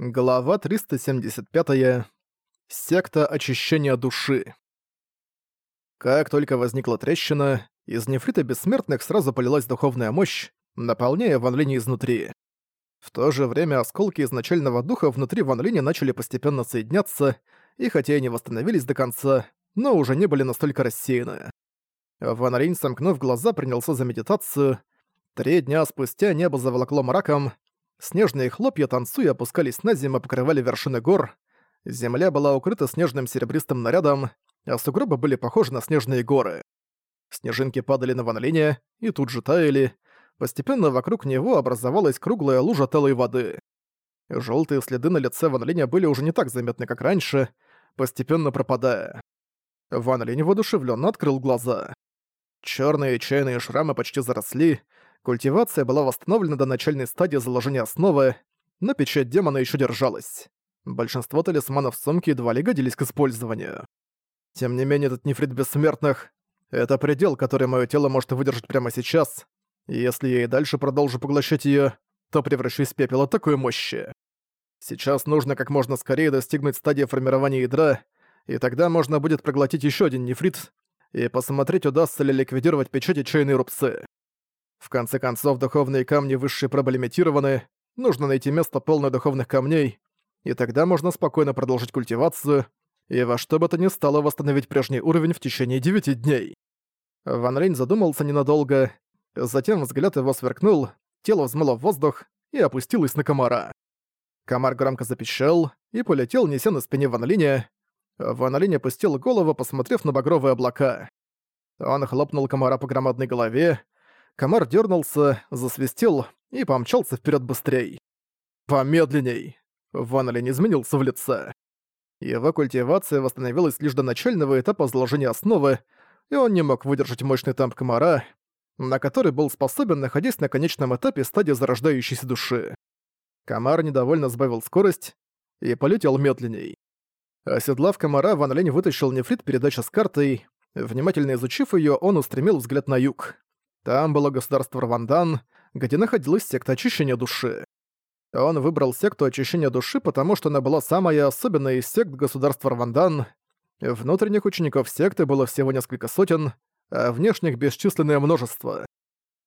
Глава 375. Секта очищения души. Как только возникла трещина, из нефрита бессмертных сразу полилась духовная мощь, наполняя Ван Линь изнутри. В то же время осколки изначального духа внутри Ван Линя начали постепенно соединяться, и хотя и не восстановились до конца, но уже не были настолько рассеяны. Ван Линь, сомкнув глаза, принялся за медитацию. Три дня спустя небо заволокло мраком, Снежные хлопья, танцуя, опускались на землю и покрывали вершины гор. Земля была укрыта снежным серебристым нарядом, а сугробы были похожи на снежные горы. Снежинки падали на Ван и тут же таяли. Постепенно вокруг него образовалась круглая лужа талой воды. Желтые следы на лице Ван были уже не так заметны, как раньше, постепенно пропадая. Ван Линь воодушевленно открыл глаза. Черные чайные шрамы почти заросли, Культивация была восстановлена до начальной стадии заложения основы, но печать демона еще держалась. Большинство талисманов сумки едва ли годились к использованию. Тем не менее, этот нефрит бессмертных — это предел, который мое тело может выдержать прямо сейчас, и если я и дальше продолжу поглощать ее, то превращусь в пепел от такой мощи. Сейчас нужно как можно скорее достигнуть стадии формирования ядра, и тогда можно будет проглотить еще один нефрит и посмотреть, удастся ли ликвидировать печати чайные рубцы. В конце концов, духовные камни высшие проблематированы, нужно найти место полное духовных камней, и тогда можно спокойно продолжить культивацию, и во что бы то ни стало восстановить прежний уровень в течение девяти дней. Ван Рейн задумался ненадолго, затем взгляд его сверкнул, тело взмыло в воздух и опустилось на комара. Комар громко запищал и полетел, неся на спине Ван Линя. Ван Линь опустил голову, посмотрев на багровые облака. Он хлопнул комара по громадной голове, Комар дернулся, засвистел и помчался вперед быстрей. «Помедленней!» Ван изменился в лице. Его культивация восстановилась лишь до начального этапа заложения основы, и он не мог выдержать мощный темп комара, на который был способен, находясь на конечном этапе стадии зарождающейся души. Комар недовольно сбавил скорость и полетел медленней. Оседлав комара, Ван Линь вытащил нефрит передачи с картой. Внимательно изучив ее, он устремил взгляд на юг. Там было государство Равандан, где находилась секта очищения души. Он выбрал секту очищения души, потому что она была самая особенная из сект государства Равандан. Внутренних учеников секты было всего несколько сотен, а внешних бесчисленное множество.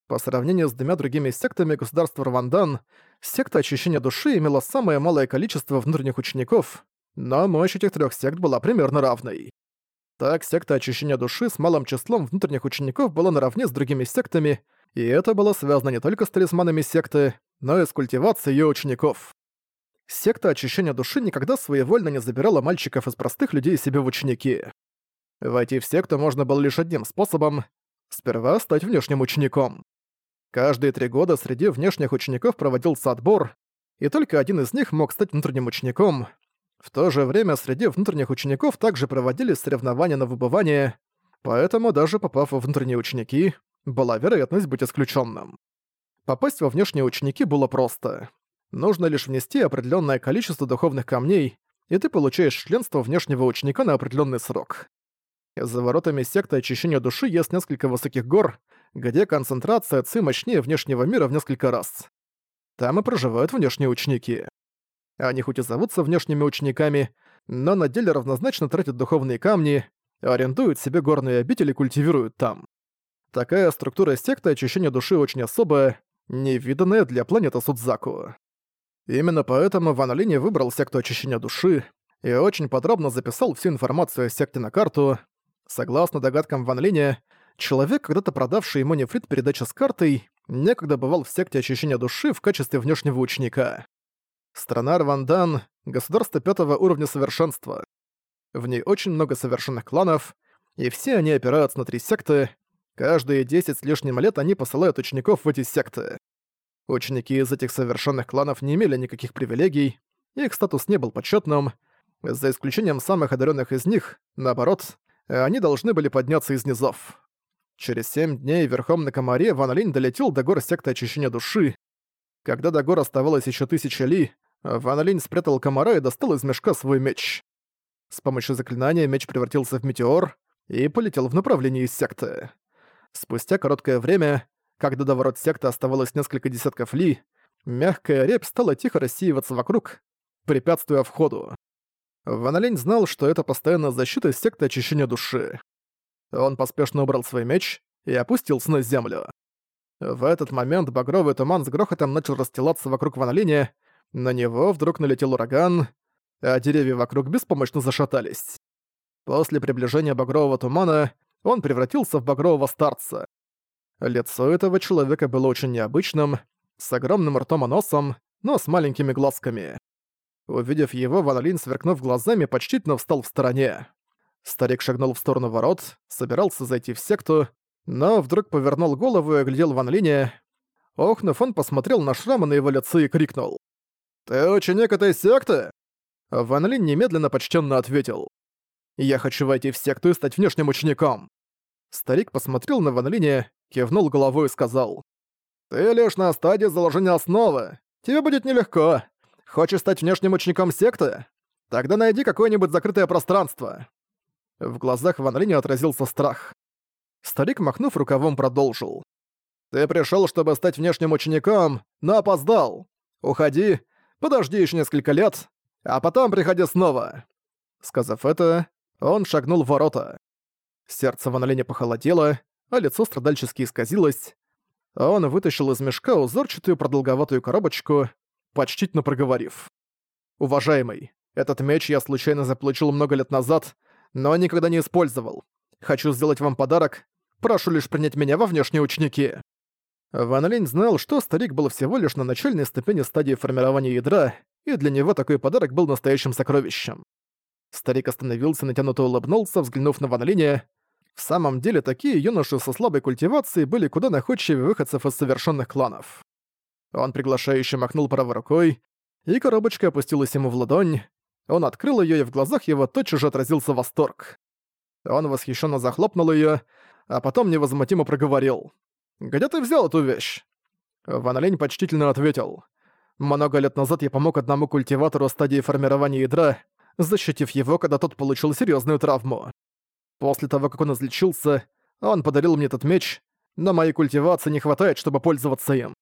По сравнению с двумя другими сектами государства Равандан, секта очищения души имела самое малое количество внутренних учеников, но мощь этих трех сект была примерно равной. Так, секта очищения души с малым числом внутренних учеников была наравне с другими сектами, и это было связано не только с талисманами секты, но и с культивацией ее учеников. Секта очищения души никогда своевольно не забирала мальчиков из простых людей себе в ученики. Войти в секту можно было лишь одним способом — сперва стать внешним учеником. Каждые три года среди внешних учеников проводился отбор, и только один из них мог стать внутренним учеником, в то же время среди внутренних учеников также проводились соревнования на выбывание, поэтому даже попав во внутренние ученики, была вероятность быть исключенным. Попасть во внешние ученики было просто. Нужно лишь внести определенное количество духовных камней, и ты получаешь членство внешнего ученика на определенный срок. За воротами секты очищения души есть несколько высоких гор, где концентрация ци мощнее внешнего мира в несколько раз. Там и проживают внешние ученики. Они хоть и зовутся внешними учениками, но на деле равнозначно тратят духовные камни, арендуют себе горные обители и культивируют там. Такая структура секты очищения души очень особая, невиданная для планеты Судзаку. Именно поэтому Ван Линь выбрал секту очищения души и очень подробно записал всю информацию о секте на карту. Согласно догадкам Ван Линя, человек, когда-то продавший ему нефрит передачи с картой, некогда бывал в секте очищения души в качестве внешнего ученика. Страна Рвандан — государство пятого уровня совершенства. В ней очень много совершенных кланов, и все они опираются на три секты. Каждые 10 с лишним лет они посылают учеников в эти секты. Ученики из этих совершенных кланов не имели никаких привилегий, их статус не был почетным. За исключением самых одаренных из них, наоборот, они должны были подняться из низов. Через семь дней верхом на комаре Ван Линь долетел до гор секты очищения души. Когда до гор оставалось еще тысяча ли, Ван Линь спрятал комара и достал из мешка свой меч. С помощью заклинания меч превратился в метеор и полетел в направлении секты. Спустя короткое время, когда до ворот секты оставалось несколько десятков ли, мягкая репь стала тихо рассеиваться вокруг, препятствуя входу. Ван Линь знал, что это постоянная защита секты очищения души. Он поспешно убрал свой меч и опустился на землю. В этот момент багровый туман с грохотом начал расстилаться вокруг Ван Линя, на него вдруг налетел ураган, а деревья вокруг беспомощно зашатались. После приближения багрового тумана он превратился в багрового старца. Лицо этого человека было очень необычным, с огромным ртом и носом, но с маленькими глазками. Увидев его, Ван Линь, сверкнув глазами, почтительно встал в стороне. Старик шагнул в сторону ворот, собирался зайти в секту, но вдруг повернул голову и оглядел Ван Линя. Охнув, он посмотрел на шрамы на его лице и крикнул. «Ты ученик этой секты?» Ван Линь немедленно почтенно ответил. «Я хочу войти в секту и стать внешним учеником». Старик посмотрел на Ван Линя, кивнул головой и сказал. «Ты лишь на стадии заложения основы. Тебе будет нелегко. Хочешь стать внешним учеником секты? Тогда найди какое-нибудь закрытое пространство. В глазах Ван Линя отразился страх. Старик, махнув рукавом, продолжил. «Ты пришел, чтобы стать внешним учеником, но опоздал. Уходи, подожди еще несколько лет, а потом приходи снова». Сказав это, он шагнул в ворота. Сердце Ван Линя похолодело, а лицо страдальчески исказилось. Он вытащил из мешка узорчатую продолговатую коробочку, почтительно проговорив. «Уважаемый, этот меч я случайно заполучил много лет назад, но никогда не использовал. Хочу сделать вам подарок. Прошу лишь принять меня во внешние ученики». Ван Линь знал, что старик был всего лишь на начальной ступени стадии формирования ядра, и для него такой подарок был настоящим сокровищем. Старик остановился, натянуто улыбнулся, взглянув на Ван Линя. В самом деле, такие юноши со слабой культивацией были куда находчивее выходцев из совершенных кланов. Он приглашающе махнул правой рукой, и коробочка опустилась ему в ладонь, он открыл ее, и в глазах его тотчас же отразился восторг. Он восхищенно захлопнул ее, а потом невозмутимо проговорил. «Где ты взял эту вещь?» Ван Лень почтительно ответил. «Много лет назад я помог одному культиватору стадии формирования ядра, защитив его, когда тот получил серьезную травму. После того, как он излечился, он подарил мне этот меч, но моей культивации не хватает, чтобы пользоваться им».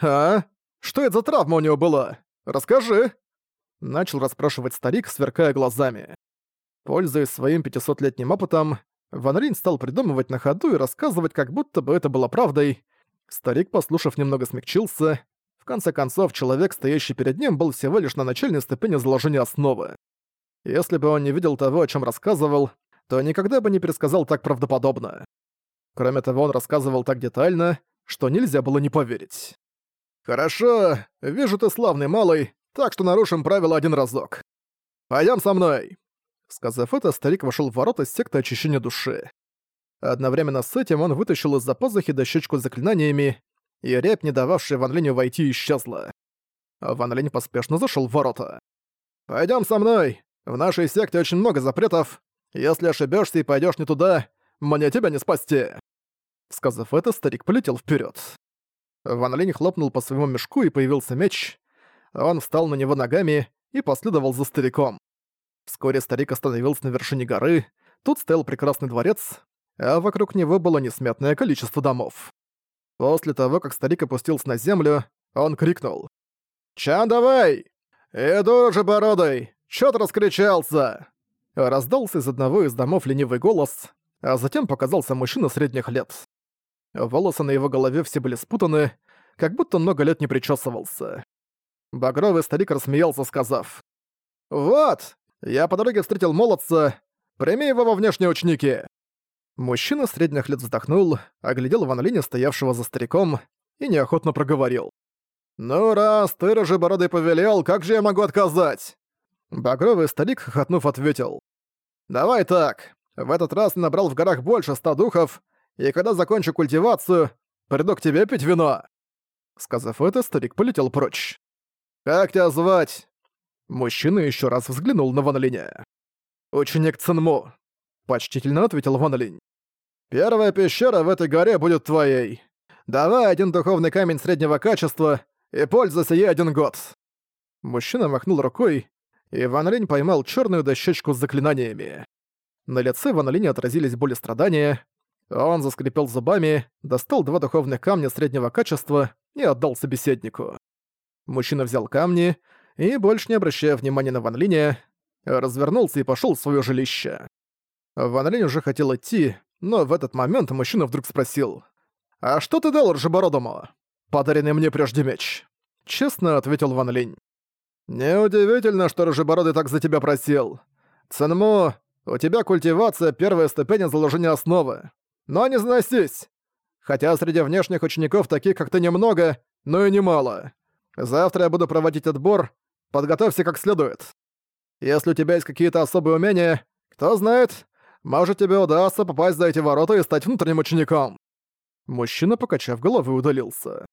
«А? Что это за травма у него была? Расскажи!» Начал расспрашивать старик, сверкая глазами. Пользуясь своим 500-летним опытом, Ван Рин стал придумывать на ходу и рассказывать, как будто бы это было правдой. Старик, послушав, немного смягчился. В конце концов, человек, стоящий перед ним, был всего лишь на начальной ступени заложения основы. Если бы он не видел того, о чем рассказывал, то никогда бы не пересказал так правдоподобно. Кроме того, он рассказывал так детально, что нельзя было не поверить. «Хорошо, вижу ты славный малый, так что нарушим правила один разок. Пойдем со мной!» Сказав это, старик вошел в ворота секты очищения души. Одновременно с этим он вытащил из-за пазухи дощечку с заклинаниями, и рябь, не дававшая Ван Линю войти, исчезла. Ван Линь поспешно зашел в ворота. Пойдем со мной! В нашей секте очень много запретов. Если ошибешься и пойдешь не туда, мне тебя не спасти!» Сказав это, старик полетел вперед. Ван Линь хлопнул по своему мешку и появился меч. Он встал на него ногами и последовал за стариком. Вскоре старик остановился на вершине горы, тут стоял прекрасный дворец, а вокруг него было несметное количество домов. После того, как старик опустился на землю, он крикнул. «Чан, давай! Иду же, бородой! Чё ты раскричался?» Раздался из одного из домов ленивый голос, а затем показался мужчина средних лет. Волосы на его голове все были спутаны, как будто много лет не причесывался. Багровый старик рассмеялся, сказав. «Вот! Я по дороге встретил молодца. Прими его во внешние ученики!» Мужчина средних лет вздохнул, оглядел Ван Линя, стоявшего за стариком, и неохотно проговорил. «Ну раз ты, рыжебородый, повелел, как же я могу отказать?» Багровый старик, хохотнув, ответил. «Давай так. В этот раз набрал в горах больше ста духов, и когда закончу культивацию, приду к тебе пить вино». Сказав это, старик полетел прочь. «Как тебя звать?» Мужчина еще раз взглянул на Ван Линя. «Ученик Цинму», — почтительно ответил Ван Линь. «Первая пещера в этой горе будет твоей. Давай один духовный камень среднего качества и пользуйся ей один год». Мужчина махнул рукой, и Ван Линь поймал черную дощечку с заклинаниями. На лице Ван Линя отразились боли страдания. Он заскрипел зубами, достал два духовных камня среднего качества и отдал собеседнику. Мужчина взял камни и, больше не обращая внимания на Ван Линя, развернулся и пошёл в своё жилище. Ван Линь уже хотел идти, но в этот момент мужчина вдруг спросил. «А что ты дал Ржебородому?» «Подаренный мне прежде меч», — честно ответил Ван Линь. «Неудивительно, что Рыжебородый так за тебя просил. Ценму, у тебя культивация — первая ступень заложения основы. Но не заносись! Хотя среди внешних учеников таких, как ты, немного, но и немало. Завтра я буду проводить отбор, подготовься как следует. Если у тебя есть какие-то особые умения, кто знает, может тебе удастся попасть за эти ворота и стать внутренним учеником». Мужчина, покачав головой, удалился.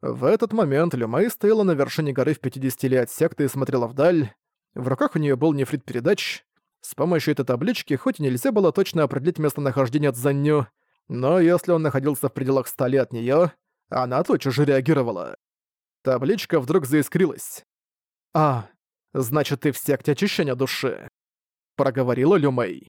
В этот момент Люмай стояла на вершине горы в 50 ли от секты и смотрела вдаль. В руках у нее был нефрит передач. С помощью этой таблички хоть и нельзя было точно определить местонахождение Цзанью, но если он находился в пределах 100 ли от неё, она тотчас же реагировала. Табличка вдруг заискрилась. «А, значит, ты в секте очищения души», — проговорила Люмей.